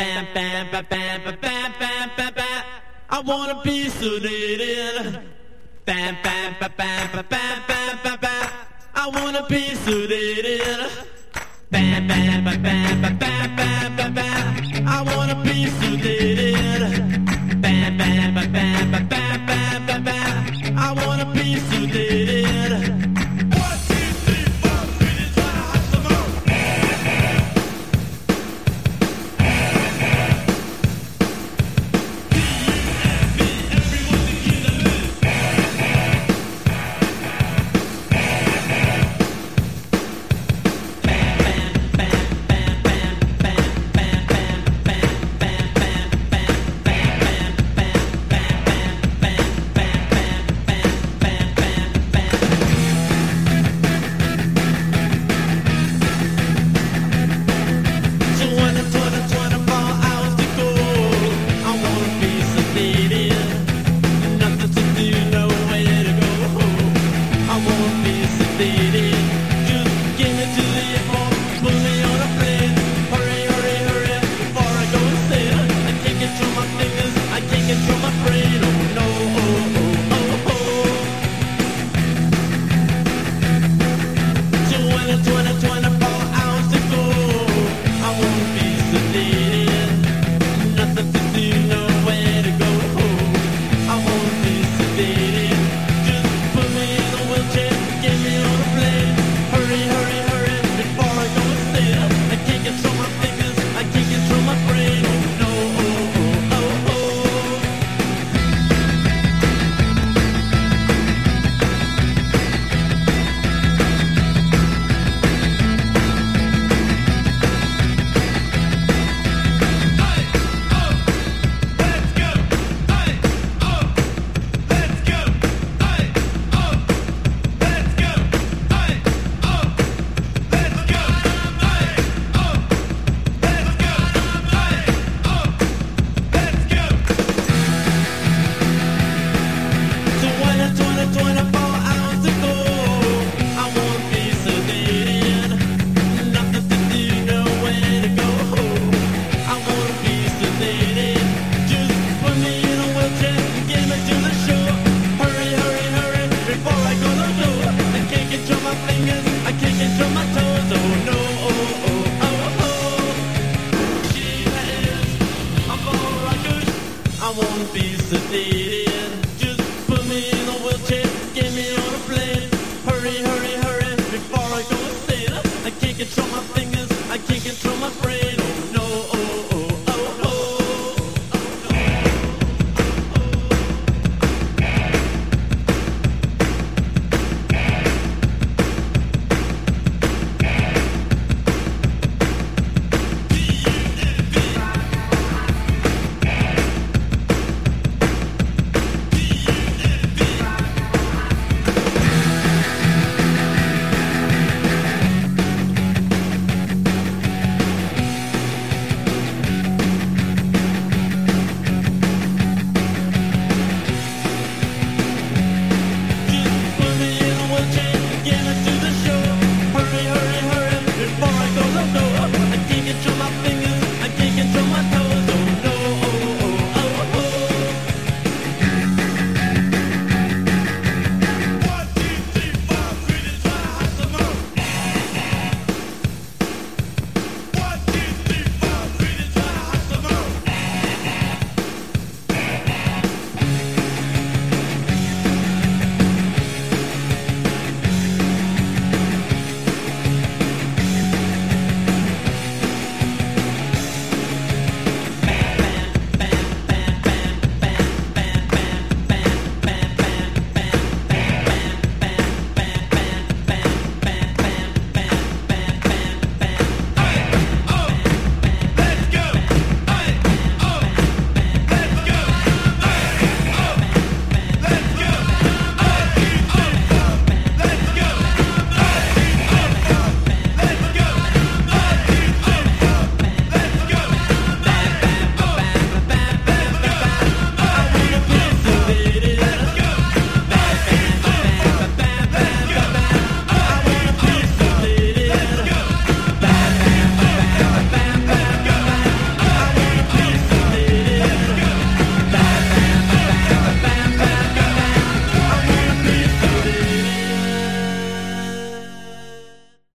Bam bam bam bam bam bam bam bam. I wanna be sedated. Bam bam bam bam bam bam bam bam. I wanna be sedated. I wanna be sedated. won't be sedated.